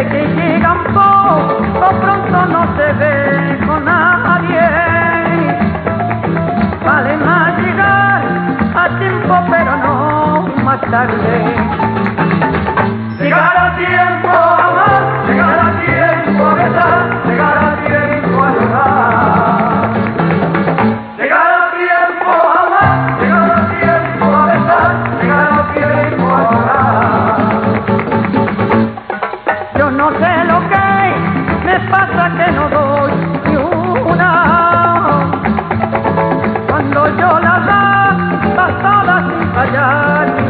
desde que llegan poco pronto no se ve con nadie. Vale más llegar a tiempo, pero no más tarde. हजार